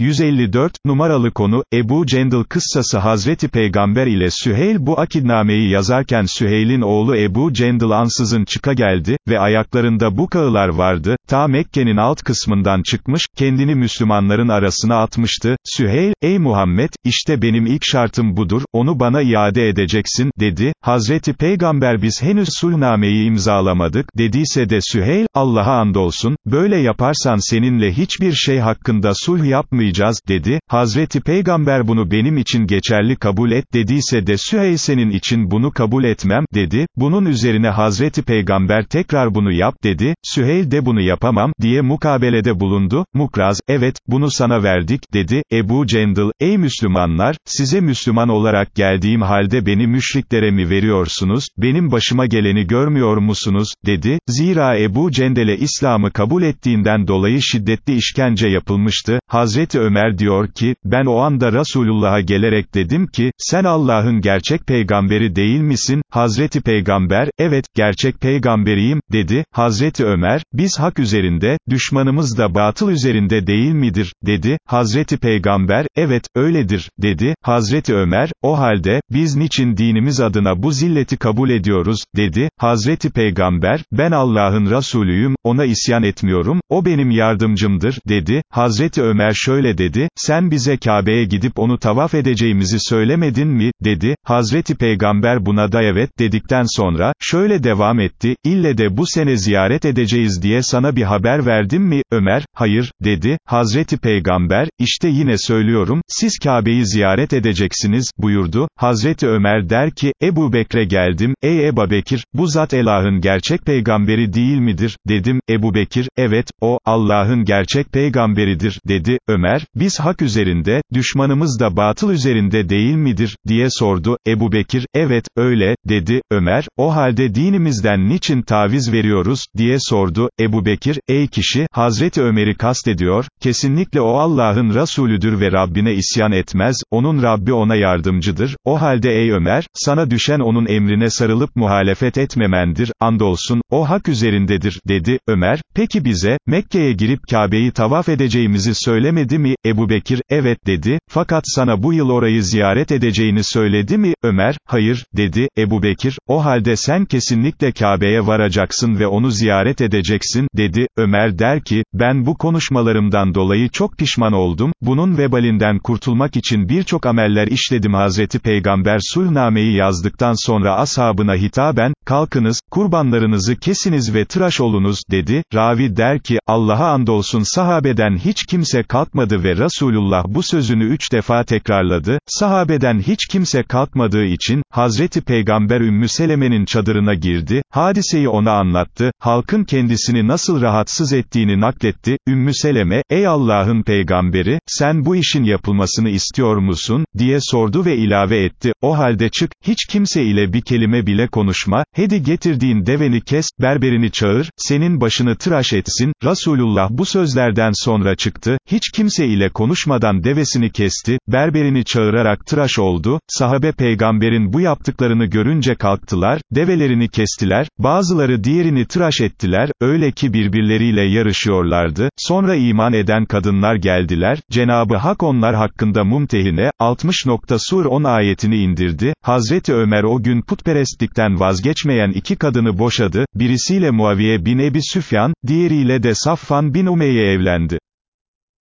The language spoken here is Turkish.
154, numaralı konu, Ebu Cendil kıssası Hazreti Peygamber ile Süheyl bu akidnameyi yazarken Süheyl'in oğlu Ebu Cendil ansızın çıka geldi, ve ayaklarında bu kağılar vardı, ta Mekke'nin alt kısmından çıkmış, kendini Müslümanların arasına atmıştı, Süheyl, ey Muhammed, işte benim ilk şartım budur, onu bana iade edeceksin, dedi, Hazreti Peygamber biz henüz sulhnameyi imzalamadık, dediyse de Süheyl, Allah'a andolsun, böyle yaparsan seninle hiçbir şey hakkında sulh yapmayacağız, dedi, Hazreti Peygamber bunu benim için geçerli kabul et dediyse de Süheyl senin için bunu kabul etmem, dedi, bunun üzerine Hazreti Peygamber tekrar bunu yap, dedi, Süheyl de bunu yapamam, diye mukabelede bulundu, Mukraz, evet, bunu sana verdik, dedi, Ebu Cendil, ey Müslümanlar, size Müslüman olarak geldiğim halde beni müşriklere mi veriyorsunuz, benim başıma geleni görmüyor musunuz, dedi, zira Ebu Cendel'e İslam'ı kabul ettiğinden dolayı şiddetli işkence yapılmıştı, Hazreti Ömer diyor ki, ben o anda Resulullah'a gelerek dedim ki, sen Allah'ın gerçek peygamberi değil misin, Hazreti Peygamber, evet, gerçek peygamberiyim, dedi, Hazreti Ömer, biz hak üzerinde, düşmanımız da batıl üzerinde değil midir, dedi, Hazreti Peygamber, evet, öyledir, dedi, Hazreti Ömer, o halde, biz niçin dinimiz adına bu zilleti kabul ediyoruz, dedi, Hazreti Peygamber, ben Allah'ın Resulüyüm, ona isyan etmiyorum, o benim yardımcımdır, dedi, Hazreti Ömer şöyle dedi, sen bize Kabe'ye gidip onu tavaf edeceğimizi söylemedin mi, dedi, Hazreti Peygamber buna da evet, dedikten sonra, şöyle devam etti, ille de bu sene ziyaret edeceğiz diye sana bir haber verdim mi, Ömer, hayır, dedi, Hazreti Peygamber, işte yine söylüyorum, siz Kabe'yi ziyaret edeceksiniz, buyurdu, Hazreti Ömer der ki, Ebu Bekre geldim, ey Ebu Bekir, bu zat Elah'ın gerçek peygamberi değil midir, dedim, Ebu Bekir, evet, o, Allah'ın gerçek peygamberidir, dedi, Ömer, biz hak üzerinde, düşmanımız da batıl üzerinde değil midir, diye sordu, Ebu Bekir, evet, öyle, dedi, Ömer, o halde dinimizden niçin taviz veriyoruz, diye sordu, Ebu Bekir, ey kişi, Hazreti Ömer'i kastediyor, kesinlikle o Allah'ın Resulüdür ve Rabbine isyan etmez, onun Rabbi ona yardımcıdır, o halde ey Ömer, sana düşen onun emrine sarılıp muhalefet etmemendir, andolsun, o hak üzerindedir, dedi, Ömer, peki bize, Mekke'ye girip Kabe'yi tavaf edeceğimizi söylemedi mi, Ebu Bekir, evet, dedi, fakat sana bu yıl orayı ziyaret edeceğini söyledi mi, Ömer, hayır, dedi, Ebu Bekir, o halde sen kesinlikle Kabe'ye varacaksın ve onu ziyaret edeceksin, dedi, Ömer der ki, ben bu konuşmalarımdan dolayı çok pişman oldum, bunun vebalinden kurtulmak için birçok ameller işledim. Hazreti Peygamber sulhnameyi yazdıktan sonra ashabına hitaben, kalkınız, kurbanlarınızı kesiniz ve tıraş olunuz, dedi, ravi der ki, Allah'a andolsun sahabeden hiç kimse kalkmadı ve Resulullah bu sözünü üç defa tekrarladı, sahabeden hiç kimse kalkmadığı için, Hazreti Peygamber Ümmü Seleme'nin çadırına girdi, hadiseyi ona anlattı, halkın kendisini nasıl rahatsız ettiğini nakletti, Ümmü Seleme, ey Allah'ın peygamberi, sen bu işin yapılmasını istiyor musun, diye sordu ve ilave etti, o halde çık, hiç kimse ile bir kelime bile konuşma, hedi getirdiğin deveni kes, berberini çağır, senin başını tıraş etsin, Resulullah bu sözlerden sonra çıktı, hiç kimse ile konuşmadan devesini kesti, berberini çağırarak tıraş oldu, sahabe peygamberin bu yaptıklarını görünce kalktılar, develerini kestiler, bazıları diğerini tıraş ettiler, öyle ki birbirleriyle yarışıyorlardı, sonra iman eden kadınlar geldiler, Cenabı Hak onlar hakkında mumtehine, 60. Sur 10 ayetini indirdi, Hazreti Ömer o gün putperestlikten vazgeçmeyen iki kadını boşadı, birisiyle Muaviye bin Ebi Süfyan, diğeriyle de Safvan bin Umeyye evlendi.